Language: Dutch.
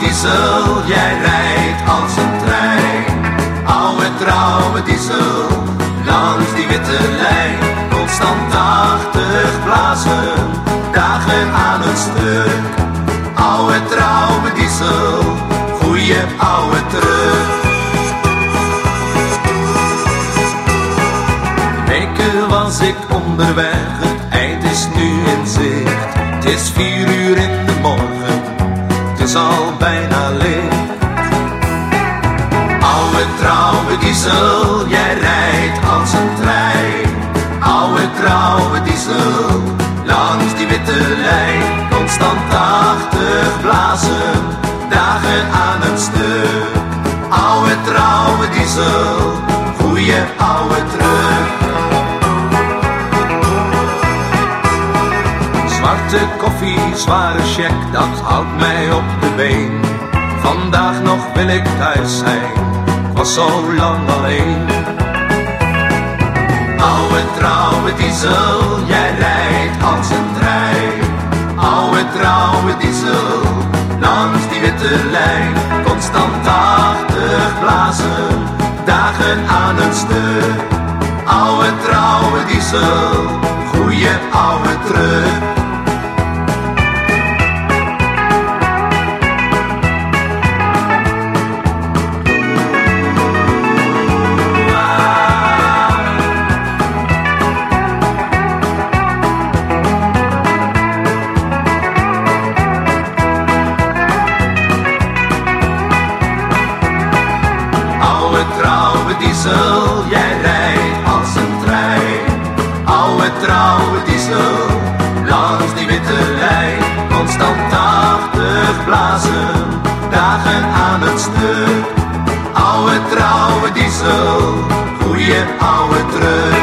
diesel, jij rijdt als een trein. Oude trouwe diesel, langs die witte lijn. Constant 80 blazen, dagen aan een stuk. Oude trouwe diesel, goeie oude terug. Weken was ik onderweg, het eind is nu in zicht. Het is vier uur in de het is al bijna licht. Oude trouwe diesel, jij rijdt als een trein. Oude trouwe diesel, langs die witte lijn. Constant 80 blazen, dagen aan een stuk. Oude trouwe diesel, goeie oude terug. Zwarte koffie, zware check, dat houdt mij op Vandaag nog wil ik thuis zijn, was zo lang alleen. Oude trouwe diesel, jij rijdt als een trein. Oude trouwe diesel, langs die witte lijn. Constant 80 blazen, dagen aan een stuk. Oude trouwe diesel, goeie oude terug. Diesel, jij rijdt als een trein. Oude trouwe diesel, langs die witte lijn. Constant 80 blazen, dagen aan het stuk. Oude trouwe diesel, goeie oude terug.